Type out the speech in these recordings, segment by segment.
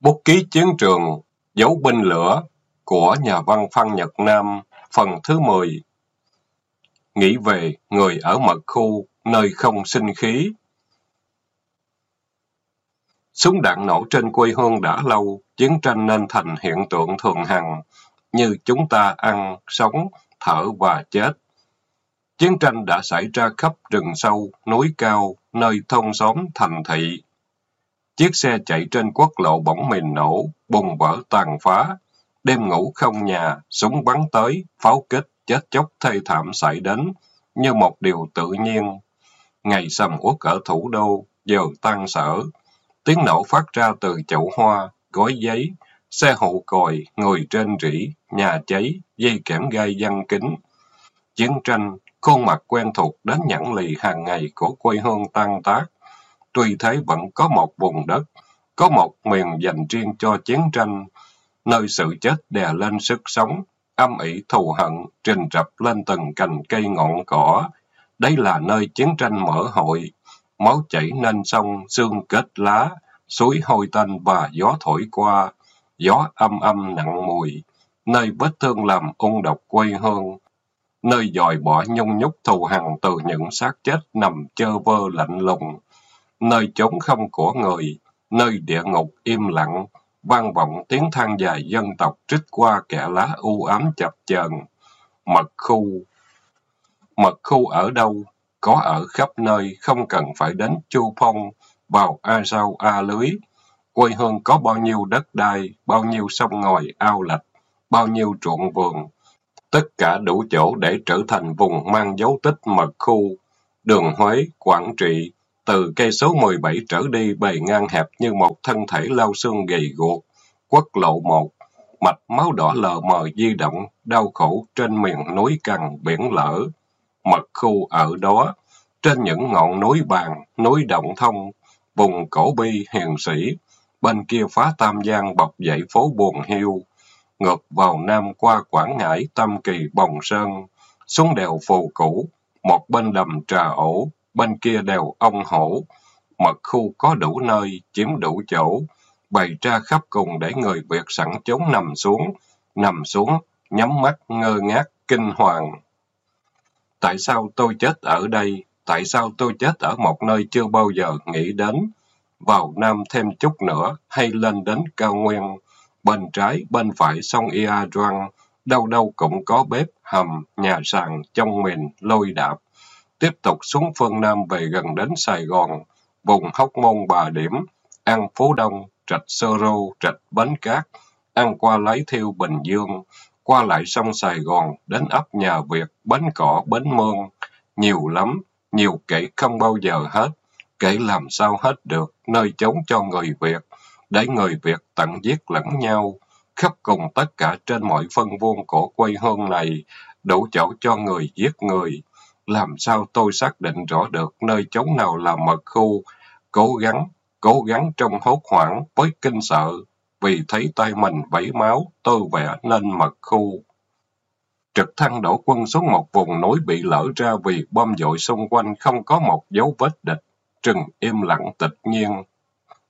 Bút ký chiến trường, dấu binh lửa của nhà văn Phan Nhật Nam, phần thứ 10. Nghĩ về người ở mật khu, nơi không sinh khí. Súng đạn nổ trên quê hương đã lâu, chiến tranh nên thành hiện tượng thường hằng, như chúng ta ăn, sống, thở và chết. Chiến tranh đã xảy ra khắp rừng sâu, núi cao, nơi thôn xóm, thành thị. Chiếc xe chạy trên quốc lộ bỗng mìn nổ, bùng vỡ tàn phá. Đêm ngủ không nhà, súng bắn tới, pháo kích, chết chóc thê thảm xảy đến, như một điều tự nhiên. Ngày sầm uất ở thủ đô, giờ tan sở. Tiếng nổ phát ra từ chậu hoa, gói giấy, xe hậu còi, người trên rỉ, nhà cháy, dây kẽm gai văn kính. Chiến tranh, khuôn mặt quen thuộc đến nhẫn lì hàng ngày của quê hương tan tác. Tuy thế vẫn có một vùng đất, có một miền dành riêng cho chiến tranh, nơi sự chết đè lên sức sống, âm ỉ thù hận, trình rập lên từng cành cây ngọn cỏ. Đây là nơi chiến tranh mở hội, máu chảy nên sông, xương kết lá, suối hôi tanh và gió thổi qua, gió âm âm nặng mùi, nơi vết thương làm ung độc quê hương, nơi dòi bỏ nhung nhúc thù hằn từ những xác chết nằm chơ vơ lạnh lùng, nơi chốn không của người, nơi địa ngục im lặng, vang vọng tiếng than dài dân tộc trích qua kẻ lá u ám chập chờn. Mật khu Mật khu ở đâu? Có ở khắp nơi, không cần phải đến Chu Phong, vào A Sao A Lưới. Quê hương có bao nhiêu đất đai, bao nhiêu sông ngòi ao lạch, bao nhiêu ruộng vườn. Tất cả đủ chỗ để trở thành vùng mang dấu tích mật khu. Đường Huế, Quảng Trị, từ cây số 17 trở đi bề ngang hẹp như một thân thể lao xương gầy guộc. Quốc lộ một mạch máu đỏ lờ mờ di động, đau khổ trên miền núi cằn biển lở. Mật khu ở đó, trên những ngọn núi bàn, núi động thông, vùng cổ bi hiền sĩ, bên kia phá Tam Giang bọc dậy phố buồn hiu, ngược vào nam qua Quảng Ngãi, Tam Kỳ, Bồng Sơn, xuống đèo Phù Cũ, một bên đầm Trà Ổ, bên kia đều Ông Hổ. Mật khu có đủ nơi, chiếm đủ chỗ, bày ra khắp cùng để người Việt sẵn chốn nằm xuống, nằm xuống, nhắm mắt, ngơ ngác, kinh hoàng. Tại sao tôi chết ở đây? Tại sao tôi chết ở một nơi chưa bao giờ nghĩ đến? Vào Nam thêm chút nữa, hay lên đến cao nguyên. Bên trái, bên phải sông Ia Doan, đâu đâu cũng có bếp, hầm, nhà sàn, trong mình, lôi đạp tiếp tục xuống phương Nam về gần đến Sài Gòn, vùng Hóc Môn Bà Điểm, ăn Phú Đông, Trạch Sơ Rô, Trạch Bến Cát, ăn qua lấy thiêu Bình Dương, qua lại sông Sài Gòn, đến ấp nhà Việt, Bến Cỏ, Bến Mương. Nhiều lắm, nhiều kể không bao giờ hết, kể làm sao hết được, nơi chống cho người Việt, để người Việt tận giết lẫn nhau, khắp cùng tất cả trên mọi phân vuông của quê hương này, đủ chỗ cho người giết người làm sao tôi xác định rõ được nơi chốn nào là mật khu, cố gắng, cố gắng trong hốt hoảng với kinh sợ, vì thấy tay mình vẫy máu, tôi vẽ nên mật khu. Trực thăng đổ quân xuống một vùng núi bị lỡ ra vì bom dội xung quanh không có một dấu vết địch, Trừng im lặng tịch nhiên.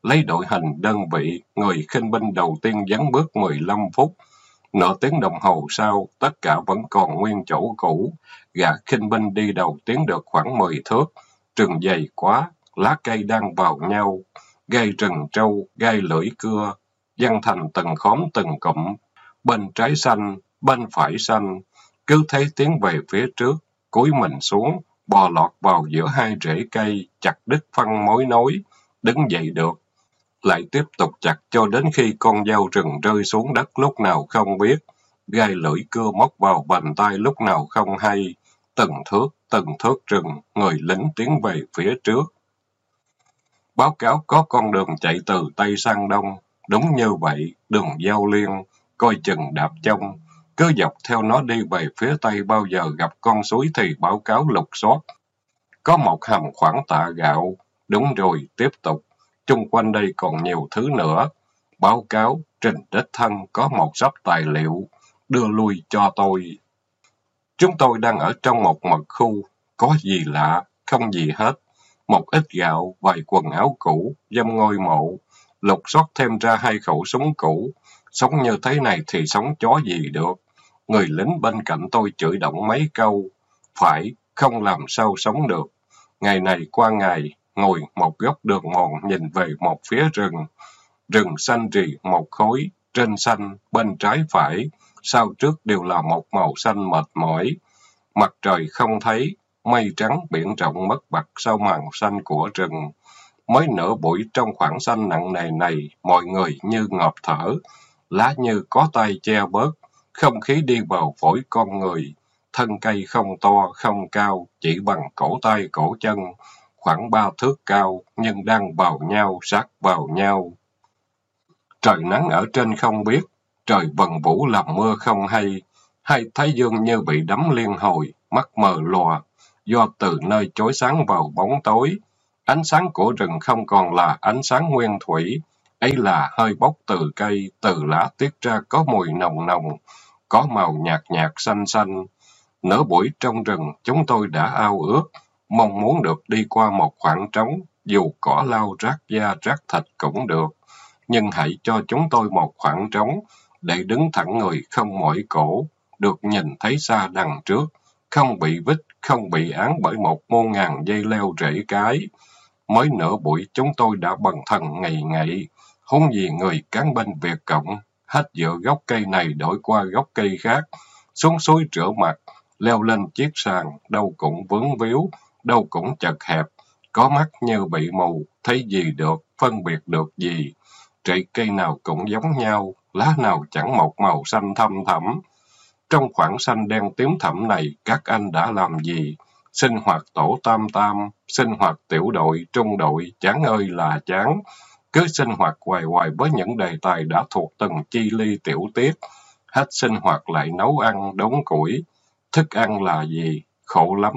Lấy đội hình đơn vị, người khinh binh đầu tiên dán bước 15 phút, Nửa tiếng đồng hồ sau, tất cả vẫn còn nguyên chỗ cũ. Gà khinh binh đi đầu tiến được khoảng 10 thước. Rừng dày quá, lá cây đang vào nhau. gai rừng trâu, gai lưỡi cưa, dân thành từng khóm từng cụm. Bên trái xanh, bên phải xanh. Cứ thế tiến về phía trước, cúi mình xuống, bò lọt vào giữa hai rễ cây, chặt đứt phân mối nối. Đứng dậy được, lại tiếp tục chặt cho đến khi con dao rừng rơi xuống đất lúc nào không biết, gai lưỡi cưa móc vào bàn tay lúc nào không hay, từng thước, từng thước rừng, người lính tiến về phía trước. Báo cáo có con đường chạy từ Tây sang Đông, đúng như vậy, đường giao liên, coi chừng đạp trong, cứ dọc theo nó đi về phía Tây bao giờ gặp con suối thì báo cáo lục soát. Có một hầm khoảng tạ gạo, đúng rồi, tiếp tục chung quanh đây còn nhiều thứ nữa. Báo cáo, trình đích thân có một sắp tài liệu, đưa lui cho tôi. Chúng tôi đang ở trong một mật khu, có gì lạ, không gì hết. Một ít gạo, vài quần áo cũ, dâm ngôi mộ, lục soát thêm ra hai khẩu súng cũ. Sống như thế này thì sống chó gì được. Người lính bên cạnh tôi chửi động mấy câu. Phải, không làm sao sống được. Ngày này qua ngày, ngồi một góc đường mòn nhìn về một phía rừng. Rừng xanh rì một khối, trên xanh, bên trái phải, sau trước đều là một màu xanh mệt mỏi. Mặt trời không thấy, mây trắng biển rộng mất bạc sau màn xanh của rừng. Mới nửa buổi trong khoảng xanh nặng nề này, mọi người như ngọt thở, lá như có tay che bớt, không khí đi vào phổi con người. Thân cây không to, không cao, chỉ bằng cổ tay cổ chân, khoảng ba thước cao, nhưng đang vào nhau, sát vào nhau. Trời nắng ở trên không biết, trời vần vũ làm mưa không hay, hai thái dương như bị đấm liên hồi, mắt mờ lòa, do từ nơi chối sáng vào bóng tối. Ánh sáng của rừng không còn là ánh sáng nguyên thủy, ấy là hơi bốc từ cây, từ lá tiết ra có mùi nồng nồng, có màu nhạt nhạt xanh xanh. Nửa buổi trong rừng, chúng tôi đã ao ước, mong muốn được đi qua một khoảng trống, dù cỏ lau rác da rác thịt cũng được. Nhưng hãy cho chúng tôi một khoảng trống, để đứng thẳng người không mỏi cổ, được nhìn thấy xa đằng trước, không bị vít, không bị án bởi một muôn ngàn dây leo rễ cái. Mới nửa buổi chúng tôi đã bần thần ngày ngày, huống gì người cán binh Việt Cộng, hết giữa gốc cây này đổi qua gốc cây khác, xuống suối rửa mặt, leo lên chiếc sàn, đâu cũng vướng víu, đâu cũng chật hẹp, có mắt như bị mù, thấy gì được, phân biệt được gì. Trị cây nào cũng giống nhau, lá nào chẳng một màu xanh thâm thẳm. Trong khoảng xanh đen tím thẳm này, các anh đã làm gì? Sinh hoạt tổ tam tam, sinh hoạt tiểu đội, trung đội, chán ơi là chán. Cứ sinh hoạt hoài hoài với những đề tài đã thuộc từng chi ly tiểu tiết. Hết sinh hoạt lại nấu ăn, đống củi. Thức ăn là gì? Khổ lắm.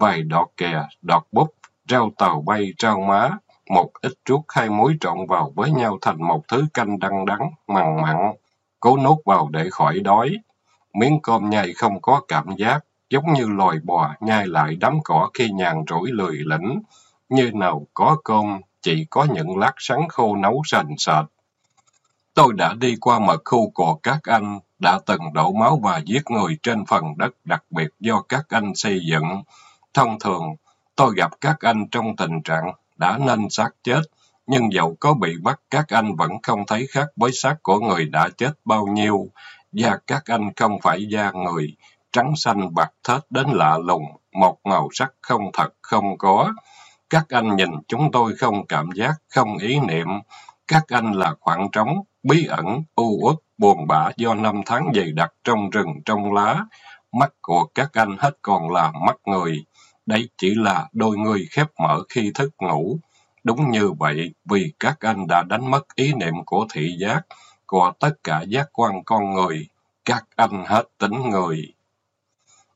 Vài đọt kè, đọt búp, rau tàu bay, rau má, một ít ruốc hai muối trộn vào với nhau thành một thứ canh đắng đắng, mặn mặn. Cố nuốt vào để khỏi đói. Miếng cơm nhai không có cảm giác, giống như loài bò nhai lại đám cỏ khi nhàn rỗi lười lĩnh. Như nào có cơm, chỉ có những lát sắn khô nấu sành sệt. Tôi đã đi qua mật khu của các anh, đã từng đổ máu và giết người trên phần đất đặc biệt do các anh xây dựng. Thông thường, tôi gặp các anh trong tình trạng đã nên xác chết, nhưng dẫu có bị bắt các anh vẫn không thấy khác với xác của người đã chết bao nhiêu. Da các anh không phải da người, trắng xanh bạc thết đến lạ lùng, một màu sắc không thật không có. Các anh nhìn chúng tôi không cảm giác, không ý niệm. Các anh là khoảng trống, bí ẩn, u uất, buồn bã do năm tháng dày đặc trong rừng trong lá. Mắt của các anh hết còn là mắt người. Đây chỉ là đôi người khép mở khi thức ngủ. Đúng như vậy, vì các anh đã đánh mất ý niệm của thị giác, của tất cả giác quan con người. Các anh hết tính người.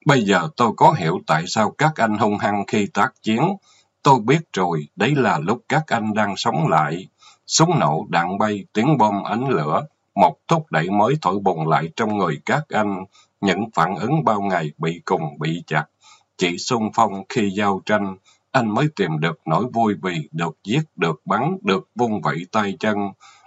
Bây giờ tôi có hiểu tại sao các anh hung hăng khi tác chiến. Tôi biết rồi, đấy là lúc các anh đang sống lại. Súng nổ, đạn bay, tiếng bom ánh lửa, một thúc đẩy mới thổi bùng lại trong người các anh. Những phản ứng bao ngày bị cùng bị chặt. Chỉ xung phong khi giao tranh, anh mới tìm được nỗi vui vì được giết, được bắn, được vung vẩy tay chân,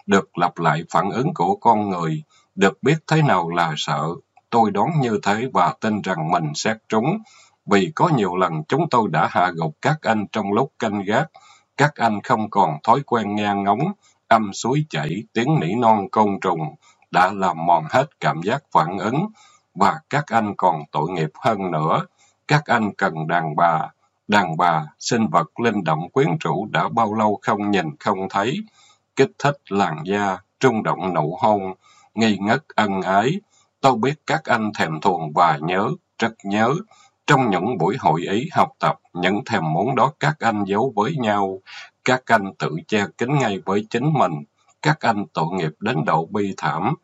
được lặp lại phản ứng của con người, được biết thế nào là sợ. Tôi đoán như thế và tin rằng mình xét trúng, vì có nhiều lần chúng tôi đã hạ gục các anh trong lúc canh gác. Các anh không còn thói quen nghe ngóng, âm suối chảy, tiếng nỉ non côn trùng, đã làm mòn hết cảm giác phản ứng, và các anh còn tội nghiệp hơn nữa. Các anh cần đàn bà, đàn bà, sinh vật linh động quyến rũ đã bao lâu không nhìn không thấy, kích thích làn da, trung động nụ hôn, nghi ngất ân ái. Tôi biết các anh thèm thuồng và nhớ, rất nhớ. Trong những buổi hội ý học tập, những thèm muốn đó các anh giấu với nhau. Các anh tự che kín ngay với chính mình. Các anh tội nghiệp đến độ bi thảm.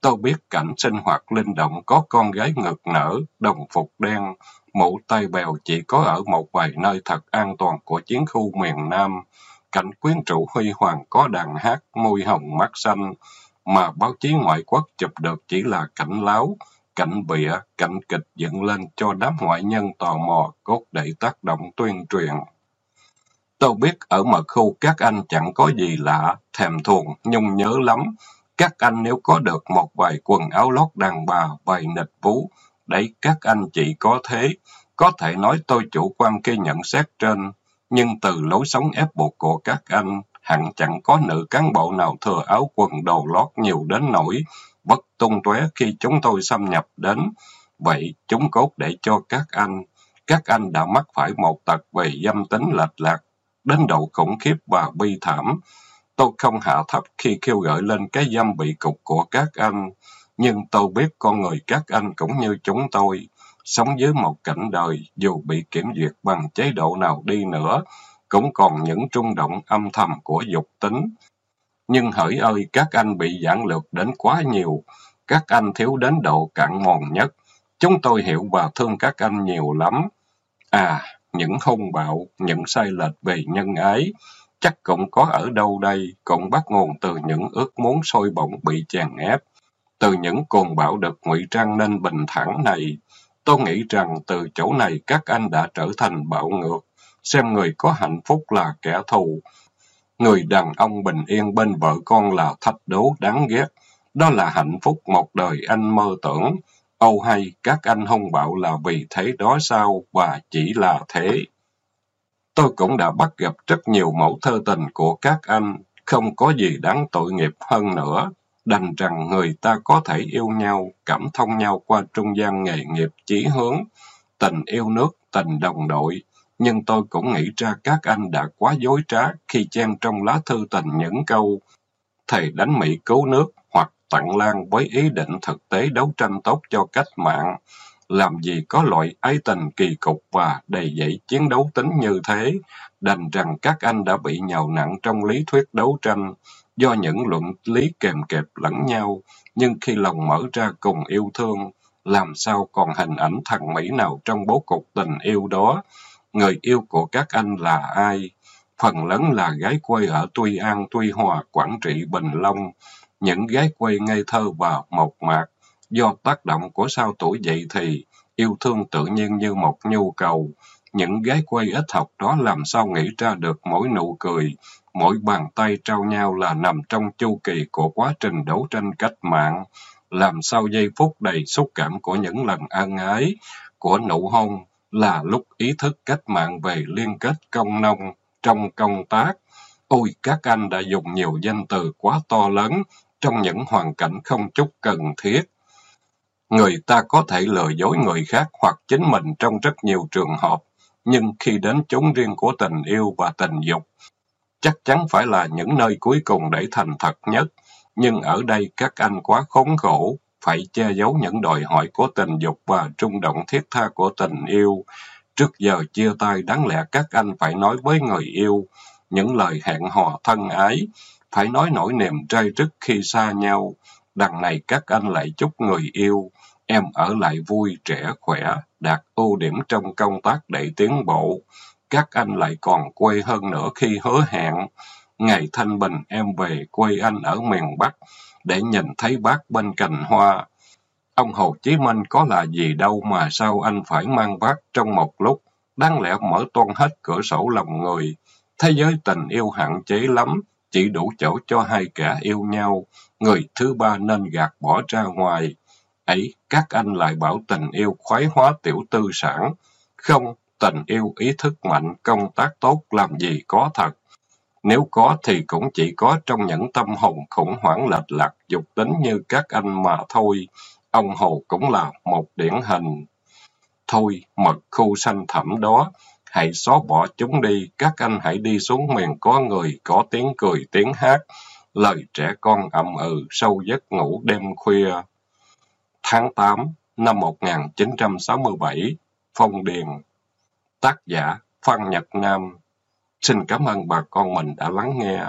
Tôi biết cảnh sinh hoạt linh động có con gái ngực nở, đồng phục đen, mũ Tây bèo chỉ có ở một vài nơi thật an toàn của chiến khu miền Nam. Cảnh quyến rũ huy hoàng có đàn hát, môi hồng mắt xanh, mà báo chí ngoại quốc chụp được chỉ là cảnh láo, cảnh bịa, cảnh kịch dựng lên cho đám ngoại nhân tò mò cốt để tác động tuyên truyền. Tôi biết ở mật khu các anh chẳng có gì lạ, thèm thuồng, nhung nhớ lắm. Các anh nếu có được một vài quần áo lót đàn bà, vài nịch vú, đấy các anh chị có thế. Có thể nói tôi chủ quan khi nhận xét trên, nhưng từ lối sống ép buộc của các anh, hẳn chẳng có nữ cán bộ nào thừa áo quần đồ lót nhiều đến nỗi bất tung tóe khi chúng tôi xâm nhập đến. Vậy chúng cốt để cho các anh. Các anh đã mắc phải một tật về dâm tính lệch lạc, đến độ khủng khiếp và bi thảm. Tôi không hạ thấp khi kêu gợi lên cái dâm bị cục của các anh, nhưng tôi biết con người các anh cũng như chúng tôi, sống dưới một cảnh đời dù bị kiểm duyệt bằng chế độ nào đi nữa, cũng còn những trung động âm thầm của dục tính. Nhưng hỡi ơi, các anh bị giảng lược đến quá nhiều, các anh thiếu đến độ cạn mòn nhất. Chúng tôi hiểu và thương các anh nhiều lắm. À, những hung bạo, những sai lệch về nhân ái, chắc cũng có ở đâu đây, cũng bắt nguồn từ những ước muốn sôi bỏng bị chèn ép, từ những cồn bạo được ngụy trang nên bình thản này. Tôi nghĩ rằng từ chỗ này các anh đã trở thành bạo ngược, xem người có hạnh phúc là kẻ thù. Người đàn ông bình yên bên vợ con là thách đố đáng ghét. Đó là hạnh phúc một đời anh mơ tưởng. Âu hay các anh hung bạo là vì thế đó sao và chỉ là thế. Tôi cũng đã bắt gặp rất nhiều mẫu thơ tình của các anh, không có gì đáng tội nghiệp hơn nữa. Đành rằng người ta có thể yêu nhau, cảm thông nhau qua trung gian nghề nghiệp chí hướng, tình yêu nước, tình đồng đội. Nhưng tôi cũng nghĩ ra các anh đã quá dối trá khi chen trong lá thư tình những câu thầy đánh Mỹ cứu nước hoặc tặng lan với ý định thực tế đấu tranh tốt cho cách mạng. Làm gì có loại ái tình kỳ cục và đầy dẫy chiến đấu tính như thế, đành rằng các anh đã bị nhào nặng trong lý thuyết đấu tranh, do những luận lý kèm kẹp lẫn nhau, nhưng khi lòng mở ra cùng yêu thương, làm sao còn hình ảnh thằng Mỹ nào trong bố cục tình yêu đó? Người yêu của các anh là ai? Phần lớn là gái quê ở Tuy An, Tuy Hòa, Quảng Trị, Bình Long. Những gái quê ngây thơ và mộc mạc. Do tác động của sao tuổi dậy thì, yêu thương tự nhiên như một nhu cầu. Những gái quê ít học đó làm sao nghĩ ra được mỗi nụ cười, mỗi bàn tay trao nhau là nằm trong chu kỳ của quá trình đấu tranh cách mạng. Làm sao giây phút đầy xúc cảm của những lần ân ái, của nụ hôn, là lúc ý thức cách mạng về liên kết công nông trong công tác. Ôi, các anh đã dùng nhiều danh từ quá to lớn trong những hoàn cảnh không chút cần thiết. Người ta có thể lừa dối người khác hoặc chính mình trong rất nhiều trường hợp, nhưng khi đến chốn riêng của tình yêu và tình dục, chắc chắn phải là những nơi cuối cùng để thành thật nhất. Nhưng ở đây các anh quá khốn khổ, phải che giấu những đòi hỏi của tình dục và trung động thiết tha của tình yêu. Trước giờ chia tay đáng lẽ các anh phải nói với người yêu những lời hẹn hò thân ái, phải nói nỗi niềm trai rứt khi xa nhau. Đằng này các anh lại chúc người yêu, em ở lại vui, trẻ, khỏe, đạt ưu điểm trong công tác để tiến bộ. Các anh lại còn quê hơn nữa khi hứa hẹn. Ngày thanh bình em về quê anh ở miền Bắc, để nhìn thấy bác bên cành hoa. Ông Hồ Chí Minh có là gì đâu mà sao anh phải mang bác trong một lúc, đáng lẽ mở toan hết cửa sổ lòng người. Thế giới tình yêu hạn chế lắm, chỉ đủ chỗ cho hai kẻ yêu nhau, người thứ ba nên gạt bỏ ra ngoài. Ấy, các anh lại bảo tình yêu khoái hóa tiểu tư sản. Không, tình yêu ý thức mạnh, công tác tốt làm gì có thật. Nếu có thì cũng chỉ có trong những tâm hồn khủng hoảng lệch lạc dục tính như các anh mà thôi. Ông Hồ cũng là một điển hình. Thôi, mật khu xanh thẳm đó, hãy xóa bỏ chúng đi, các anh hãy đi xuống miền có người, có tiếng cười, tiếng hát, lời trẻ con ậm ừ, sâu giấc ngủ đêm khuya. Tháng 8 năm 1967, Phong Điền Tác giả Phan Nhật Nam Xin cảm ơn bà con mình đã lắng nghe.